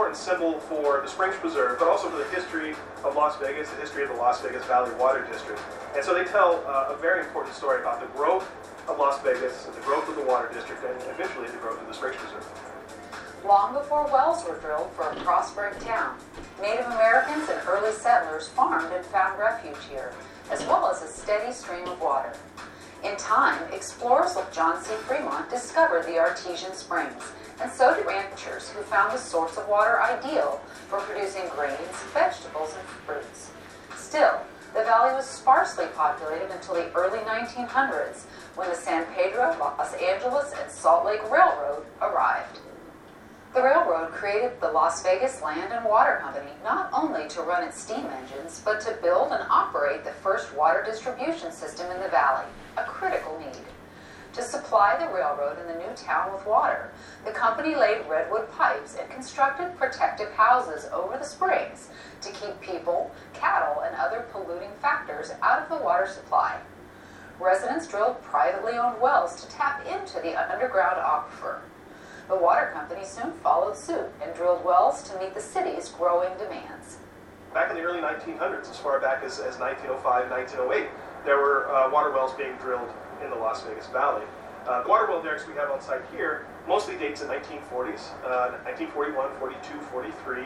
important symbol for the Springs Preserve, but also for the history of Las Vegas, the history of the Las Vegas Valley Water District. And so they tell uh, a very important story about the growth of Las Vegas, the growth of the water district, and eventually the growth of the Springs Preserve. Long before wells were drilled for a prospering town, Native Americans and early settlers farmed and found refuge here, as well as a steady stream of water. In time, explorers like John C. Fremont discovered the artesian springs, and so did ranchers who found the source of water ideal for producing grains, vegetables, and fruits. Still, the valley was sparsely populated until the early 1900s when the San Pedro, Los Angeles, and Salt Lake Railroad arrived. The railroad created the Las Vegas Land and Water Company not only to run its steam engines, but to build and operate the first water distribution system in the valley, a critical need. To supply the railroad and the new town with water, the company laid redwood pipes and constructed protective houses over the springs to keep people, cattle, and other polluting factors out of the water supply. Residents drilled privately owned wells to tap into the underground aquifer. The water company soon followed suit and drilled wells to meet the city's growing demands. Back in the early 1900s, as far back as, as 1905, 1908, there were uh, water wells being drilled in the Las Vegas Valley. Uh, the water well derricks we have on site here mostly dates in 1940s, uh, 1941, 42, 43.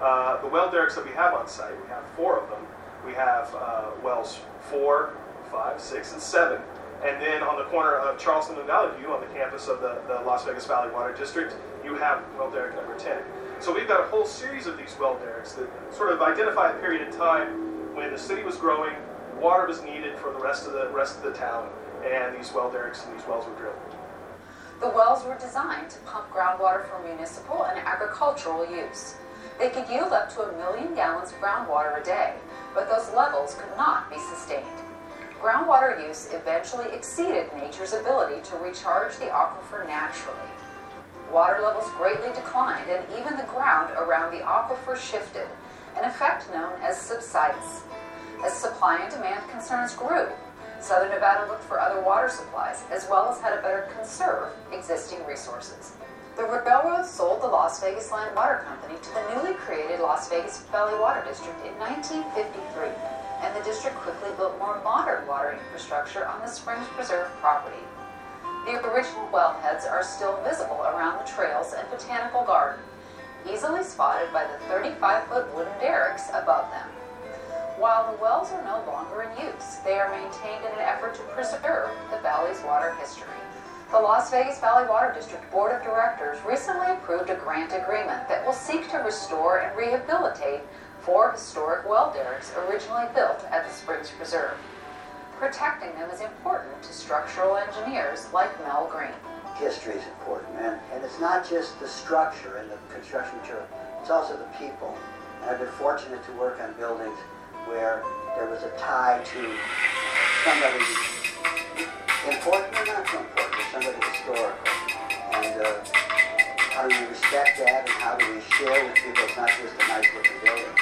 Uh, the well derricks that we have on site, we have four of them. We have uh, wells four, five, six, and seven. And then on the corner of Charleston and Valley View, on the campus of the, the Las Vegas Valley Water District, you have well derrick number 10. So we've got a whole series of these well derricks that sort of identify a period of time when the city was growing, water was needed for the rest of the rest of the town, and these well derricks and these wells were drilled. The wells were designed to pump groundwater for municipal and agricultural use. They could yield up to a million gallons of groundwater a day, but those levels could not be sustained. Groundwater use eventually exceeded nature's ability to recharge the aquifer naturally. Water levels greatly declined, and even the ground around the aquifer shifted, an effect known as subsidence. As supply and demand concerns grew, Southern Nevada looked for other water supplies, as well as how to better conserve existing resources. The railroad sold the Las Vegas Land Water Company to the newly created Las Vegas Valley Water District in 1953 and the district quickly built more modern water infrastructure on the Springs Preserve property. The original wellheads are still visible around the trails and botanical garden, easily spotted by the 35-foot wooden derricks above them. While the wells are no longer in use, they are maintained in an effort to preserve the valley's water history. The Las Vegas Valley Water District Board of Directors recently approved a grant agreement that will seek to restore and rehabilitate four historic well derricks originally built at the Springs Preserve. Protecting them is important to structural engineers like Mel Green. History is important, and, and it's not just the structure and the construction material, it's also the people. And I've been fortunate to work on buildings where there was a tie to somebody important or not so important, but somebody historical. And uh, how do we respect that and how do we share with people it's not just a nice looking building?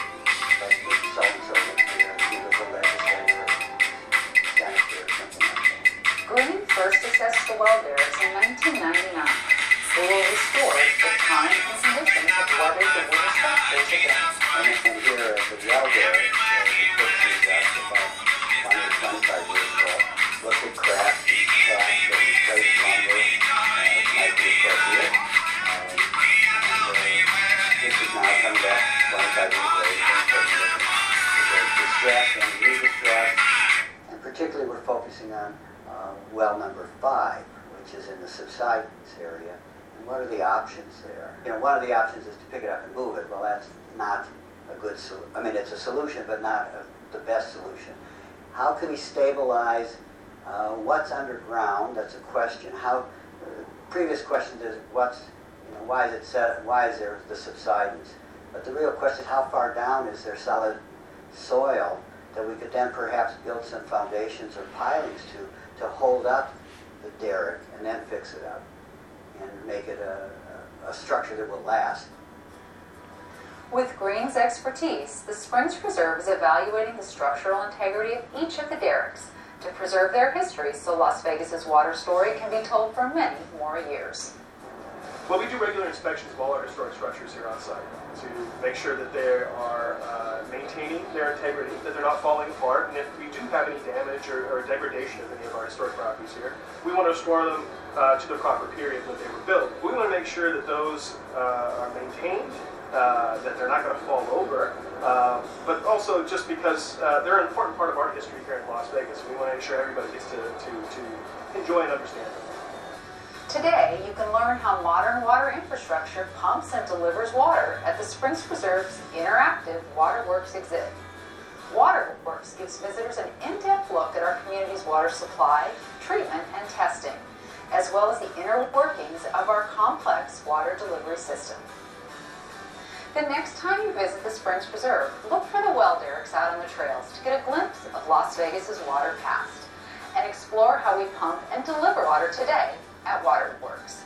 Green first assessed the well in 1999. They were restored with time and conditions that weathered the wooden structures again. And, here at the well derricks, focusing on uh, well number five, which is in the subsidence area. And what are the options there? You know, one of the options is to pick it up and move it. Well, that's not a good solution. I mean, it's a solution, but not a, the best solution. How can we stabilize uh, what's underground? That's a question. How? Uh, previous question is what's, you know, why is it set? Why is there the subsidence? But the real question is how far down is there solid soil that we could then perhaps build some foundations or pilings to, to hold up the derrick and then fix it up and make it a, a, a structure that will last. With Green's expertise, the Springs Preserve is evaluating the structural integrity of each of the derricks to preserve their history so Las Vegas's water story can be told for many more years. Well, we do regular inspections of all our historic structures here on site to make sure that they are uh, maintaining their integrity, that they're not falling apart, and if we do have any damage or, or degradation of any of our historic properties here, we want to restore them uh, to the proper period when they were built. We want to make sure that those uh, are maintained, uh, that they're not going to fall over, uh, but also just because uh, they're an important part of our history here in Las Vegas, we want to make sure everybody gets to, to, to enjoy and understand them. Today, you can learn how modern water infrastructure pumps and delivers water at the Springs Preserve's interactive Waterworks exhibit. Waterworks gives visitors an in-depth look at our community's water supply, treatment, and testing, as well as the inner workings of our complex water delivery system. The next time you visit the Springs Preserve, look for the well derricks out on the trails to get a glimpse of Las Vegas's water past and explore how we pump and deliver water today at Waterworks.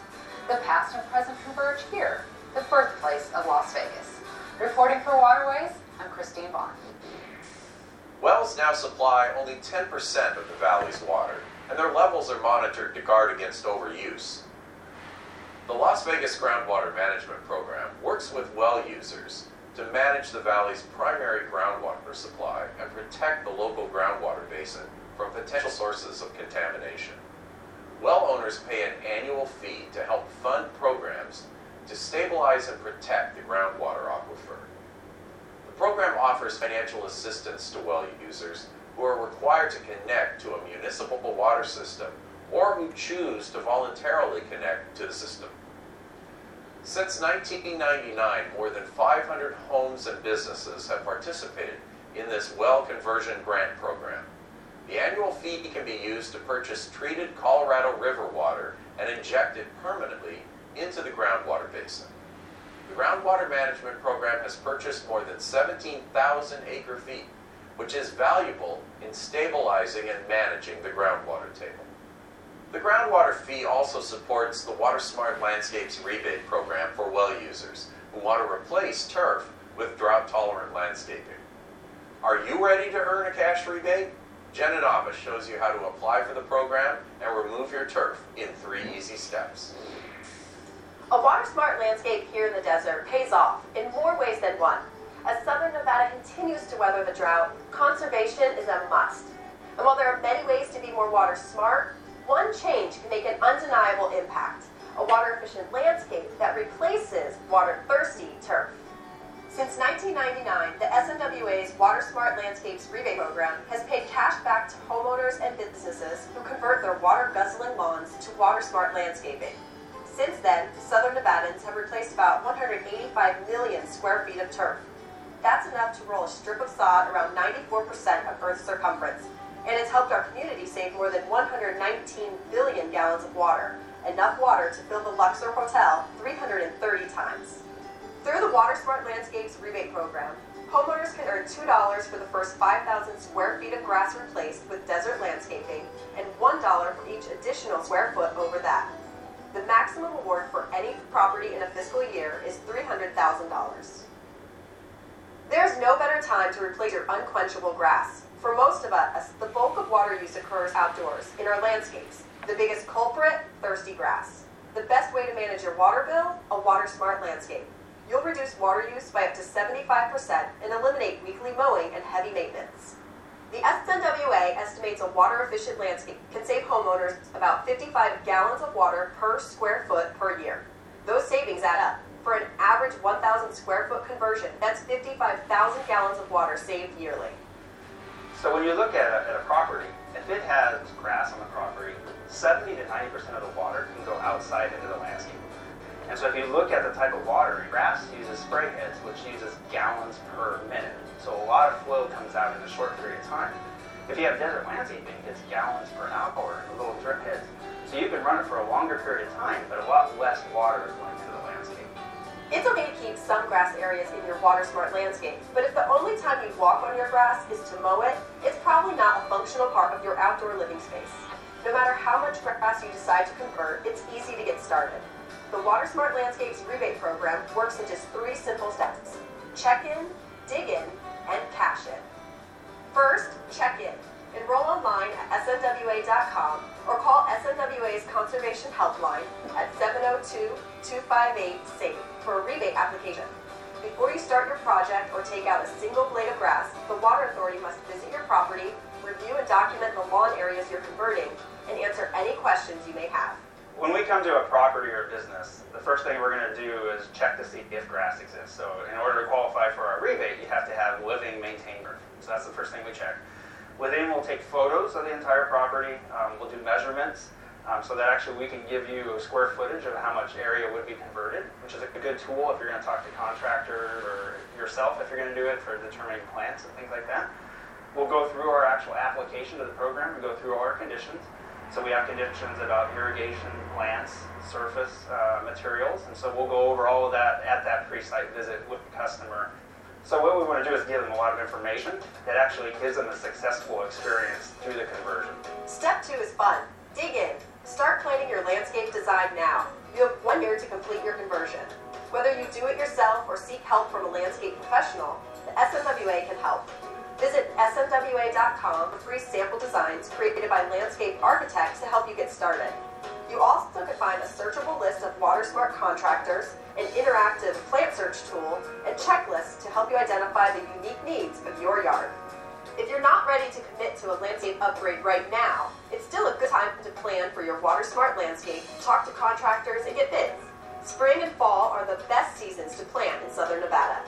The past and present converge here, the birthplace of Las Vegas. Reporting for Waterways, I'm Christine Vaughn. Wells now supply only 10% of the valley's water, and their levels are monitored to guard against overuse. The Las Vegas Groundwater Management Program works with well users to manage the valley's primary groundwater supply and protect the local groundwater basin from potential sources of contamination. Well owners pay an annual fee to help fund programs to stabilize and protect the groundwater aquifer. The program offers financial assistance to well users who are required to connect to a municipal water system or who choose to voluntarily connect to the system. Since 1999, more than 500 homes and businesses have participated in this well conversion grant program. The annual fee can be used to purchase treated Colorado River water and inject it permanently into the groundwater basin. The Groundwater Management Program has purchased more than 17,000 acre feet, which is valuable in stabilizing and managing the groundwater table. The groundwater fee also supports the Water Smart Landscapes rebate program for well users who want to replace turf with drought tolerant landscaping. Are you ready to earn a cash rebate? Jenna Nava shows you how to apply for the program and remove your turf in three easy steps. A water smart landscape here in the desert pays off in more ways than one. As southern Nevada continues to weather the drought, conservation is a must. And while there are many ways to be more water smart, one change can make an undeniable impact a water efficient landscape that replaces water thirsty turf. Since 1999, the SNWA's Water Smart Landscapes rebate program has paid cash back to homeowners and businesses who convert their water guzzling lawns to water smart landscaping. Since then, Southern Nevadans have replaced about 185 million square feet of turf. That's enough to roll a strip of sod around 94% of Earth's circumference, and it's helped our community save more than 119 billion gallons of water, enough water to fill the Luxor Hotel 330 times. Through the Water Smart Landscapes rebate program, homeowners can earn $2 for the first 5,000 square feet of grass replaced with desert landscaping and $1 for each additional square foot over that. The maximum award for any property in a fiscal year is $300,000. There's no better time to replace your unquenchable grass. For most of us, the bulk of water use occurs outdoors, in our landscapes. The biggest culprit, thirsty grass. The best way to manage your water bill, a water smart landscape. You'll reduce water use by up to 75% and eliminate weekly mowing and heavy maintenance. The SNWA estimates a water efficient landscape can save homeowners about 55 gallons of water per square foot per year. Those savings add up. For an average 1,000 square foot conversion, that's 55,000 gallons of water saved yearly. So when you look at a, at a property, if it has grass on the property, 70 to 90% of the water can go outside into the landscape. And so if you look at the type of water, grass uses spray heads, which uses gallons per minute. So a lot of flow comes out in a short period of time. If you have desert landscaping, it's gallons per hour, a little drip heads. So you can run it for a longer period of time, but a lot less water is going to the landscape. It's okay to keep some grass areas in your water smart landscape, but if the only time you walk on your grass is to mow it, it's probably not a functional part of your outdoor living space. No matter how much grass you decide to convert, it's easy to get started. The Water Smart Landscapes rebate program works in just three simple steps check in, dig in, and cash in. First, check in. Enroll online at snwa.com or call SNWA's Conservation Helpline at 702-258-SAFE for a rebate application. Before you start your project or take out a single blade of grass, the Water Authority must visit your property, review and document the lawn areas you're converting, and answer any questions you may have. When we come to a property or a business, the first thing we're going to do is check to see if grass exists. So in order to qualify for our rebate, you have to have living, maintained earth. So that's the first thing we check. Within, we'll take photos of the entire property. Um, we'll do measurements um, so that actually we can give you a square footage of how much area would be converted, which is a good tool if you're going to talk to contractors or yourself if you're going to do it for determining plants and things like that. We'll go through our actual application to the program and go through all our conditions. So we have conditions about irrigation, plants, surface uh, materials, and so we'll go over all of that at that pre-site visit with the customer. So what we want to do is give them a lot of information that actually gives them a successful experience through the conversion. Step two is fun. Dig in. Start planning your landscape design now. You have one year to complete your conversion. Whether you do it yourself or seek help from a landscape professional, the SNWA can help. Visit snwa.com for free sample designs created by landscape architects to help you get started. You also can find a searchable list of WaterSmart contractors, an interactive plant search tool, and checklists to help you identify the unique needs of your yard. If you're not ready to commit to a landscape upgrade right now, it's still a good time to plan for your WaterSmart landscape, talk to contractors, and get bids. Spring and fall are the best seasons to plant in southern Nevada.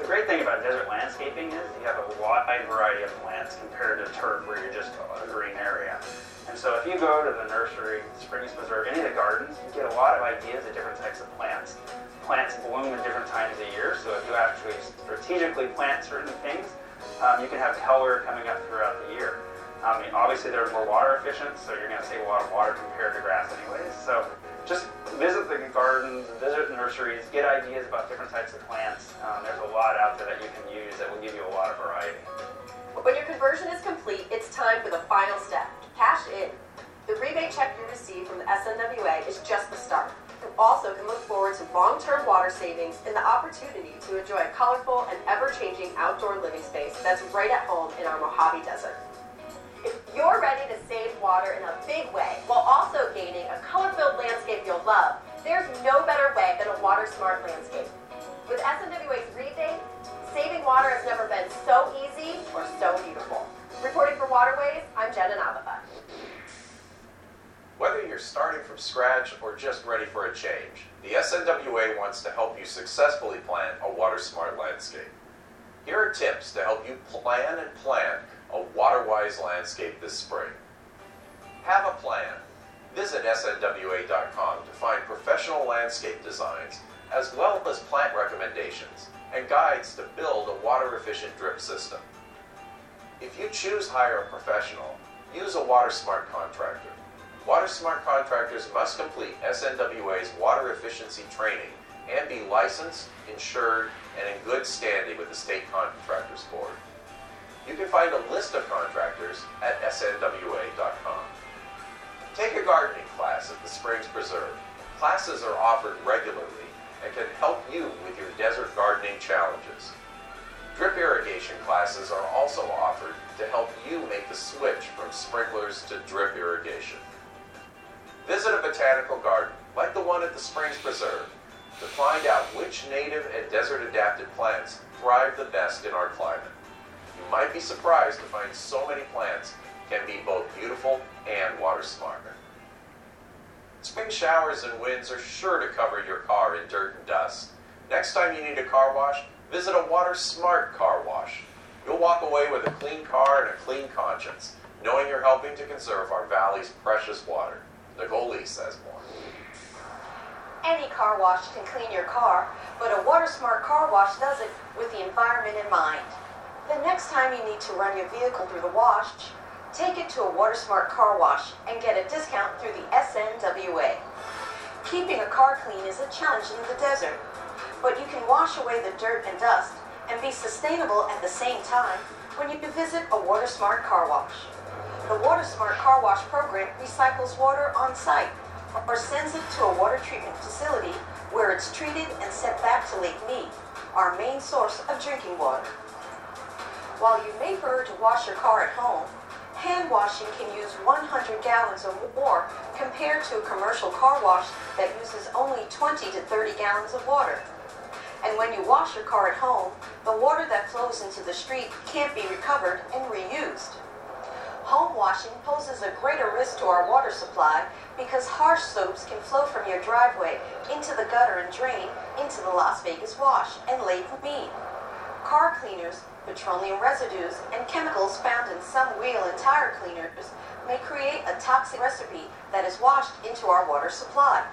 The great thing about desert landscaping is you have a wide variety of plants compared to turf where you're just a green area. And so if you go to the nursery, Springs Preserve, any of the gardens, you get a lot of ideas of different types of plants. Plants bloom at different times of year, so if you actually strategically plant certain things, um, you can have color coming up throughout the year. I mean, obviously they're more water efficient, so you're going to save a lot of water compared to grass anyways. So just visit the gardens, visit nurseries, get ideas about different types of plants. Um, there's a lot out there that you can use that will give you a lot of variety. When your conversion is complete, it's time for the final step cash in. The rebate check you receive from the SNWA is just the start. You also can look forward to long term water savings and the opportunity to enjoy a colorful and ever changing outdoor living space that's right at home in our Mojave Desert. You're ready to save water in a big way while also gaining a color filled landscape you'll love, there's no better way than a water smart landscape. With SNWA's rebate, saving water has never been so easy or so beautiful. Reporting for Waterways, I'm Jenna Navaja. Whether you're starting from scratch or just ready for a change, the SNWA wants to help you successfully plan a water smart landscape. Here are tips to help you plan and plant a water-wise landscape this spring. Have a plan. Visit snwa.com to find professional landscape designs as well as plant recommendations and guides to build a water-efficient drip system. If you choose to hire a professional, use a WaterSmart contractor. WaterSmart contractors must complete SNWA's water efficiency training and be licensed, insured, and in good standing with the State Contractors Board. You can find a list of contractors at snwa.com. Take a gardening class at the Springs Preserve. Classes are offered regularly and can help you with your desert gardening challenges. Drip irrigation classes are also offered to help you make the switch from sprinklers to drip irrigation. Visit a botanical garden like the one at the Springs Preserve to find out which native and desert adapted plants thrive the best in our climate. Might be surprised to find so many plants can be both beautiful and water smart. Spring showers and winds are sure to cover your car in dirt and dust. Next time you need a car wash, visit a Water Smart car wash. You'll walk away with a clean car and a clean conscience, knowing you're helping to conserve our valley's precious water. Nicole says more. Any car wash can clean your car, but a Water Smart car wash does it with the environment in mind. The next time you need to run your vehicle through the wash, take it to a WaterSmart car wash and get a discount through the SNWA. Keeping a car clean is a challenge in the desert, but you can wash away the dirt and dust and be sustainable at the same time when you visit a WaterSmart car wash. The WaterSmart car wash program recycles water on site or sends it to a water treatment facility where it's treated and sent back to Lake Mead, our main source of drinking water. While you may prefer to wash your car at home, hand washing can use 100 gallons or more compared to a commercial car wash that uses only 20 to 30 gallons of water. And when you wash your car at home, the water that flows into the street can't be recovered and reused. Home washing poses a greater risk to our water supply because harsh soaps can flow from your driveway into the gutter and drain into the Las Vegas wash and Lake Mead. Car cleaners, petroleum residues, and chemicals found in some wheel and tire cleaners may create a toxic recipe that is washed into our water supply.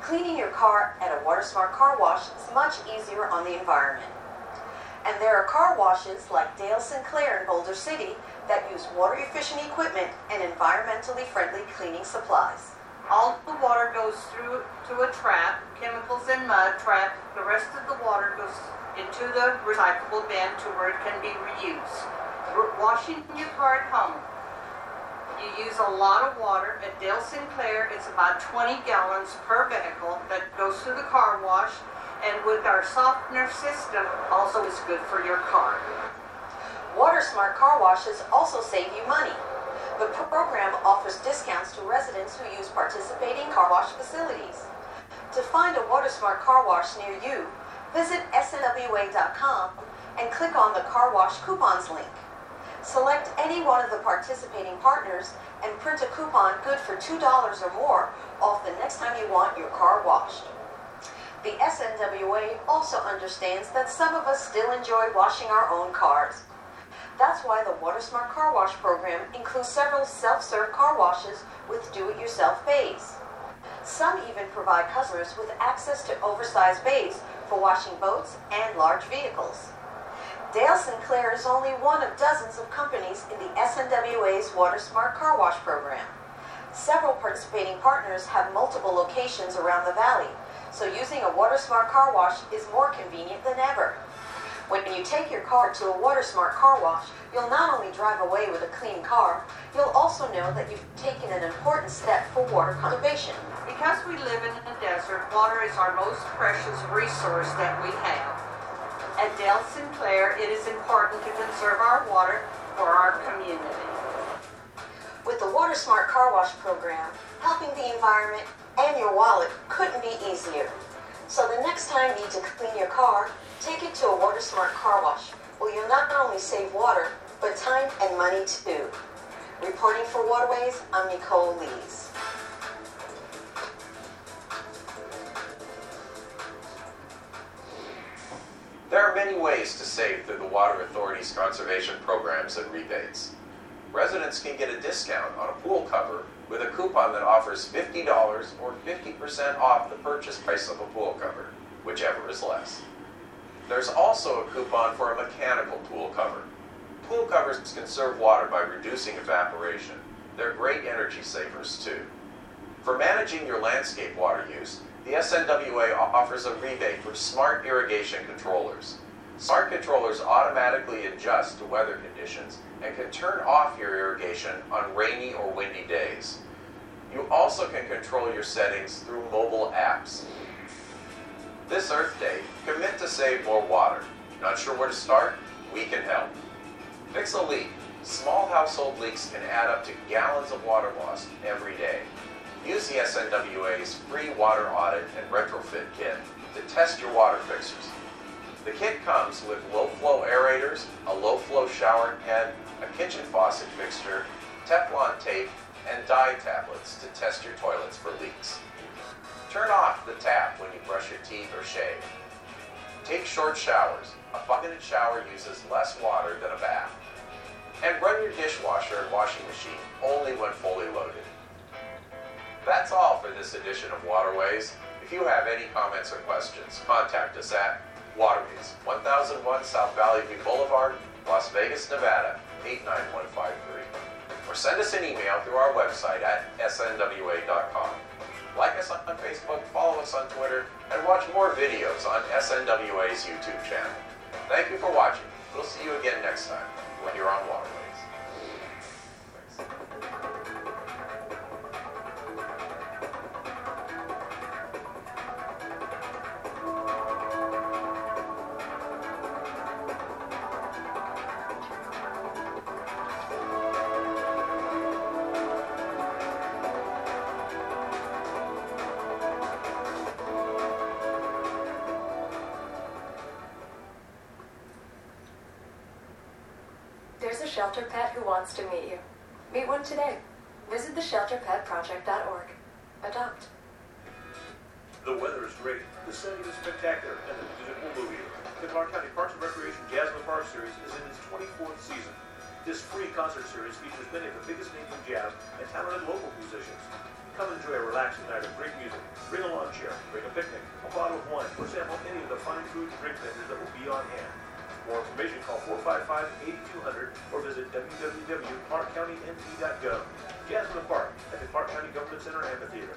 Cleaning your car at a WaterSmart car wash is much easier on the environment. And there are car washes like Dale Sinclair in Boulder City that use water efficient equipment and environmentally friendly cleaning supplies. All the water goes through to a trap, chemicals and mud trap. The rest of the water goes into the recyclable bin to where it can be reused. Washing your car at home. You use a lot of water. At Dale Sinclair, it's about 20 gallons per vehicle that goes through the car wash. And with our softener system, also is good for your car. WaterSmart car washes also save you money. The program offers discounts to residents who use participating car wash facilities. To find a WaterSmart car wash near you, visit snwa.com and click on the car wash coupons link. Select any one of the participating partners and print a coupon good for $2 or more off the next time you want your car washed. The SNWA also understands that some of us still enjoy washing our own cars. That's why the WaterSmart Car Wash program includes several self-serve car washes with do-it-yourself bays. Some even provide customers with access to oversized bays for washing boats and large vehicles. Dale Sinclair is only one of dozens of companies in the SNWA's WaterSmart Car Wash program. Several participating partners have multiple locations around the valley, so using a WaterSmart car wash is more convenient than ever. When you take your car to a WaterSmart car wash, you'll not only drive away with a clean car, you'll also know that you've taken an important step for water conservation. Because we live in a desert, water is our most precious resource that we have. At Dale Sinclair, it is important to conserve our water for our community. With the WaterSmart car wash program, helping the environment and your wallet couldn't be easier. So the next time you need to clean your car, take it to a WaterSmart car wash, where you'll not only save water, but time and money too. Reporting for Waterways, I'm Nicole Lees. There are many ways to save through the Water Authority's conservation programs and rebates. Residents can get a discount on a pool cover with a coupon that offers $50 or 50% off the purchase price of a pool cover, whichever is less. There's also a coupon for a mechanical pool cover. Pool covers conserve water by reducing evaporation. They're great energy savers too. For managing your landscape water use, the SNWA offers a rebate for smart irrigation controllers. Smart controllers automatically adjust to weather conditions and can turn off your irrigation on rainy or windy days. You also can control your settings through mobile apps. This Earth Day, commit to save more water. Not sure where to start? We can help. Fix a leak. Small household leaks can add up to gallons of water lost every day. Use the SNWA's free water audit and retrofit kit to test your water fixtures. The kit comes with low flow aerators, a low flow shower head, a kitchen faucet fixture, Teflon tape, and dye tablets to test your toilets for leaks. Turn off the tap when you brush your teeth or shave. Take short showers. A bucketed shower uses less water than a bath. And run your dishwasher and washing machine only when fully loaded. That's all for this edition of Waterways. If you have any comments or questions, contact us at Waterways, 1001 South Valley View Boulevard, Las Vegas, Nevada, 89153. Or send us an email through our website at snwa.com. Like us on Facebook, follow us on Twitter, and watch more videos on SNWA's YouTube channel. Thank you for watching. We'll see you again next time when you're on Waterways. Shelter pet who wants to meet you. Meet one today. Visit theshelterpetproject.org. Adopt. The weather is great, the setting is spectacular, and the music will move you. The Clark County Parks and Recreation Jazz in the Park Series is in its 24th season. This free concert series features many of the biggest names in jazz and talented local musicians. Come enjoy a relaxing night of great music. Bring a lawn chair, bring a picnic, a bottle of wine, or sample any of the fine food and drink vendors that will be on hand. For more information, call 455-8200 or visit www.clarkcountynv.gov. Jazz in the Park at the Clark County Government Center Amphitheater.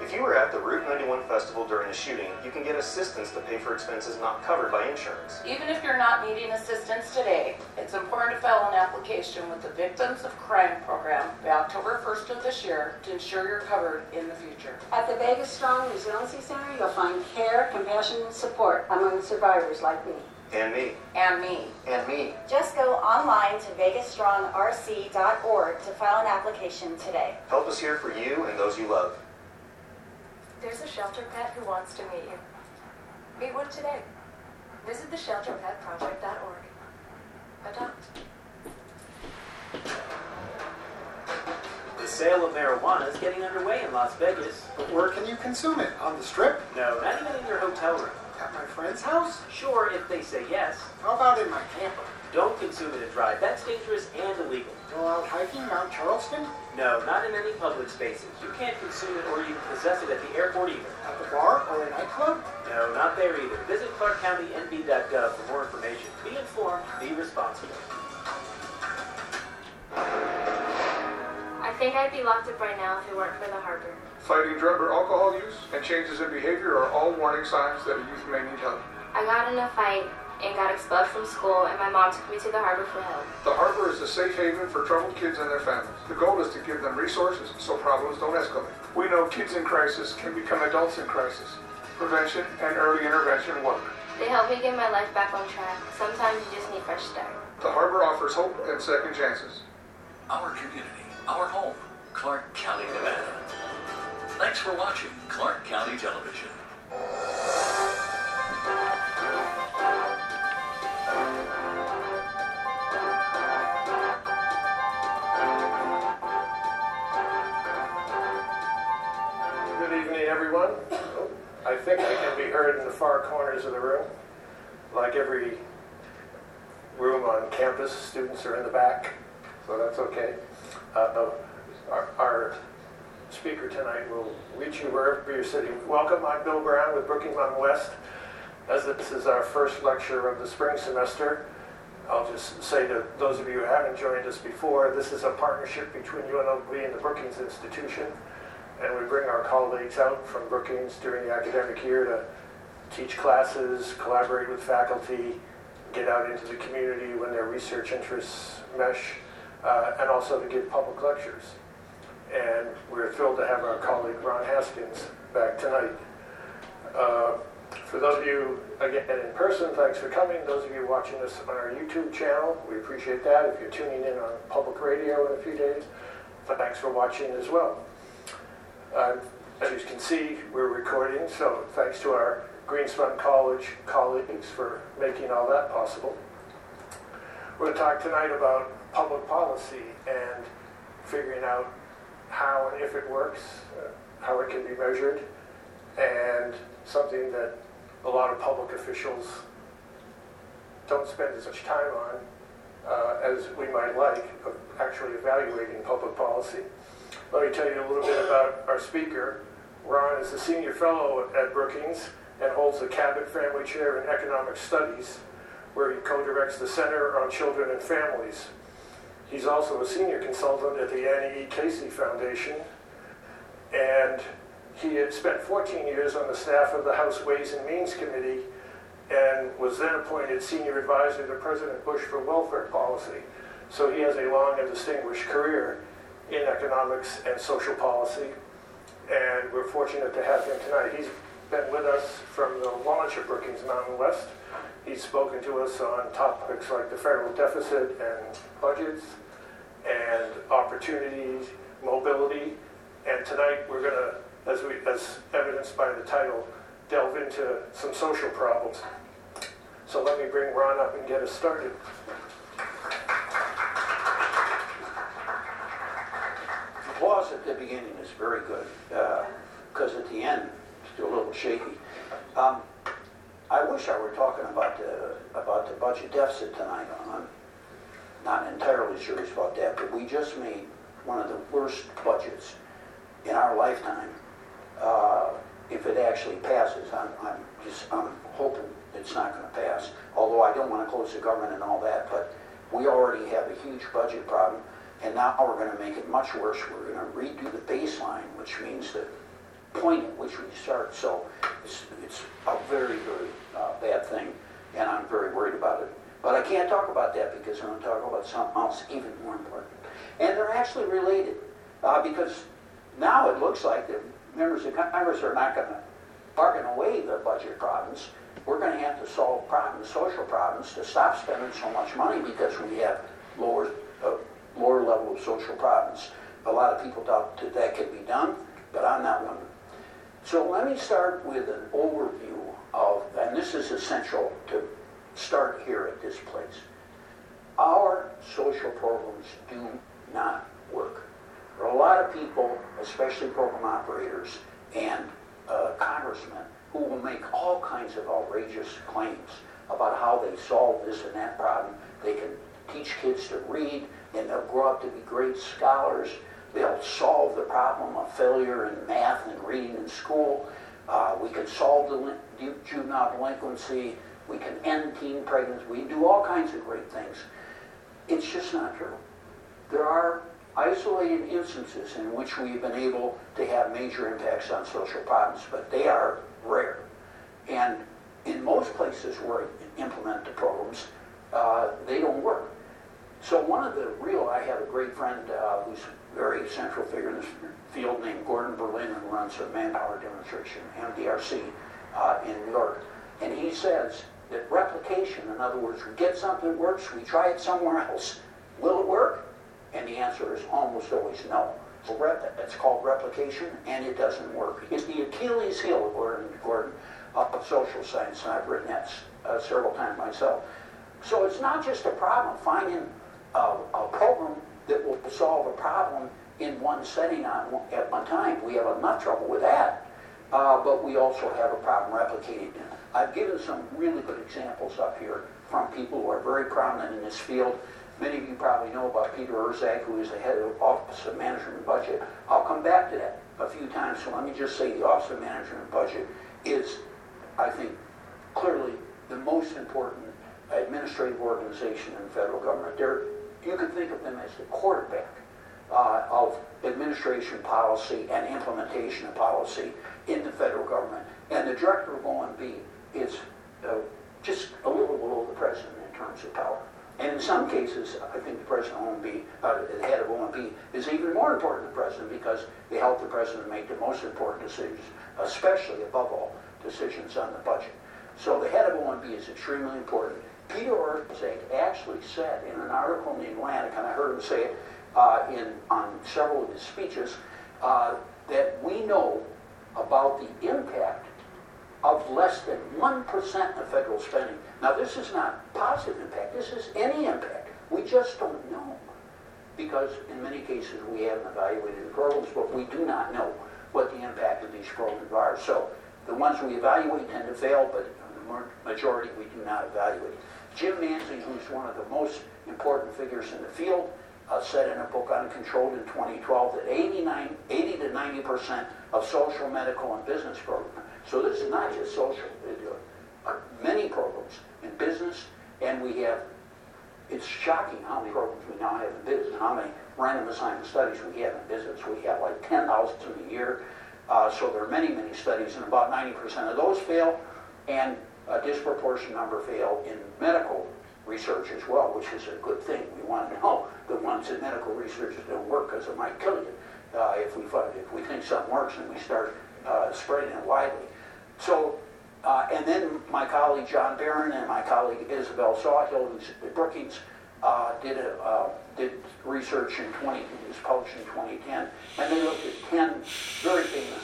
If you were at the Route 91 festival during a shooting, you can get assistance to pay for expenses not covered by insurance. Even if you're not needing assistance today, it's important to file an application with the Victims of Crime Program by October 1st of this year to ensure you're covered in the future. At the Vegas Strong Resiliency Center, you'll find care, compassion, and support among survivors like me. And me. And me. And me. Just go online to vegasstrongrc.org to file an application today. Help us here for you and those you love. There's a shelter pet who wants to meet you. Meet one today. Visit the theshelterpetproject.org. Adopt. The sale of marijuana is getting underway in Las Vegas. But where can you consume it? On the strip? No, not even in your hotel room. At my friend's house? Sure, if they say yes. How about in my camper? Don't consume it and drive. That's dangerous and illegal. Go out hiking Mount Charleston? No, not in any public spaces. You can't consume it or even possess it at the airport either. At the bar or a nightclub? No, not there either. Visit clarkcountynv.gov for more information. Be informed, be responsible. Think I'd be locked up right now if it weren't for the harbor. Fighting drug or alcohol use and changes in behavior are all warning signs that a youth may need help. I got in a fight and got expelled from school, and my mom took me to the harbor for help. The harbor is a safe haven for troubled kids and their families. The goal is to give them resources so problems don't escalate. We know kids in crisis can become adults in crisis. Prevention and early intervention work. They help me get my life back on track. Sometimes you just need fresh start. The harbor offers hope and second chances. Our community, our home, Clark County, Nevada. Thanks for watching Clark County Television. Good evening, everyone. I think I can be heard in the far corners of the room. Like every room on campus, students are in the back, so that's okay. Uh, our, our speaker tonight will reach you wherever you're sitting. Welcome, I'm Bill Brown with Brookings Mountain West. As this is our first lecture of the spring semester, I'll just say to those of you who haven't joined us before, this is a partnership between UNLV and the Brookings Institution. And we bring our colleagues out from Brookings during the academic year to teach classes, collaborate with faculty, get out into the community when their research interests mesh, uh, and also to give public lectures. And we're thrilled to have our colleague Ron Haskins back tonight. Uh, for those of you, again, in person, thanks for coming. Those of you watching us on our YouTube channel, we appreciate that. If you're tuning in on public radio in a few days, thanks for watching as well. Uh, as you can see, we're recording, so thanks to our Greenspun College colleagues for making all that possible. We're going to talk tonight about public policy and figuring out how and if it works, uh, how it can be measured, and something that a lot of public officials don't spend as much time on uh, as we might like, of actually evaluating public policy. Let me tell you a little bit about our speaker. Ron is a senior fellow at Brookings and holds the Cabot Family Chair in Economic Studies, where he co-directs the Center on Children and Families. He's also a senior consultant at the Annie E. Casey Foundation, and he had spent 14 years on the staff of the House Ways and Means Committee and was then appointed senior advisor to President Bush for welfare policy. So he has a long and distinguished career in economics and social policy, and we're fortunate to have him tonight. He's been with us from the launch of Brookings Mountain West. He's spoken to us on topics like the federal deficit and budgets and opportunities, mobility. And tonight we're going to, as we, as evidenced by the title, delve into some social problems. So let me bring Ron up and get us started. applause at the beginning is very good because uh, at the end it's still a little shaky. Um, I wish I were talking about the about the budget deficit tonight. I'm not entirely serious about that, but we just made one of the worst budgets in our lifetime. Uh, If it actually passes, I'm, I'm just, I'm hoping it's not gonna pass. Although I don't wanna close the government and all that, but we already have a huge budget problem. And now we're gonna make it much worse. We're gonna redo the baseline, which means the point at which we start. So it's, it's a very, very uh, bad thing, and I'm very worried about it. But I can't talk about that because I'm going to talk about something else even more important. And they're actually related, uh, because now it looks like the members of Congress are not going to bargain away the budget problems. We're going to have to solve problems, social problems, to stop spending so much money because we have lower, uh, lower level of social problems. A lot of people doubt that that can be done, but I'm not one. So let me start with an overview of, and this is essential to start here at this place. Our social programs do not work. There are a lot of people, especially program operators and uh, congressmen, who will make all kinds of outrageous claims about how they solve this and that problem. They can teach kids to read, and they'll grow up to be great scholars. They'll solve the problem of failure in math and reading in school. Uh, we can solve the juvenile delinquency. We can end teen pregnancy. We do all kinds of great things. It's just not true. There are isolated instances in which we've been able to have major impacts on social problems, but they are rare. And in most places where we implement the programs, uh, they don't work. So one of the real, I have a great friend uh, who's a very central figure in this field named Gordon Berlin who runs a manpower demonstration, MDRC, uh, in New York. And he says that replication, in other words, we get something that works, we try it somewhere else. Will it work? And the answer is almost always no. It's called replication, and it doesn't work. It's the Achilles heel, according to Gordon, of social science, and I've written that uh, several times myself. So it's not just a problem finding a, a program that will solve a problem in one setting on, at one time. We have enough trouble with that, uh, but we also have a problem replicating it. I've given some really good examples up here from people who are very prominent in this field. Many of you probably know about Peter Orszag, who is the head of Office of Management and Budget. I'll come back to that a few times, so let me just say the Office of Management and Budget is, I think, clearly the most important administrative organization in the federal government. They're, you could think of them as the quarterback uh, of administration policy and implementation of policy in the federal government. And the director of OMB is uh, just a little below the president in terms of power. And in some cases, I think the president of OMB, uh, the head of OMB, is even more important than the president because they help the president make the most important decisions, especially above all, decisions on the budget. So the head of OMB is extremely important. Peter Orszag actually said in an article in the Atlantic, and I heard him say it uh, in, on several of his speeches, uh, that we know about the impact of less than 1% of federal spending. Now, this is not positive impact, this is any impact. We just don't know. Because in many cases we haven't evaluated the programs, but we do not know what the impact of these programs are. So the ones we evaluate tend to fail, but the majority we do not evaluate. Jim Manzi, who's one of the most important figures in the field, uh, said in a book on Uncontrolled in 2012 that 89, 80 to 90 percent of social, medical, and business programs. So this is not just social. Many programs in business, and we have. It's shocking how many programs we now have in business, how many random assignment studies we have in business. We have like 10,000 a year. Uh, so there are many, many studies, and about 90% of those fail, and a disproportionate number fail in medical research as well, which is a good thing. We want to know the ones in medical research don't work because it might kill you uh, if we find, if we think something works and we start uh, spreading it widely. So, uh, and then my colleague Jon Baron and my colleague Isabel Sawhill, who's at Brookings, uh, did a, uh, did research in 20, it was published in 2010, and they looked at 10 very famous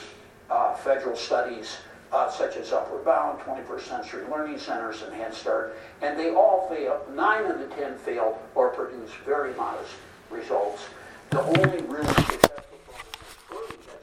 uh, federal studies uh, such as Upward Bound, 21st Century Learning Centers, and Head Start, and they all failed. Nine of the ten failed or produced very modest results. The only really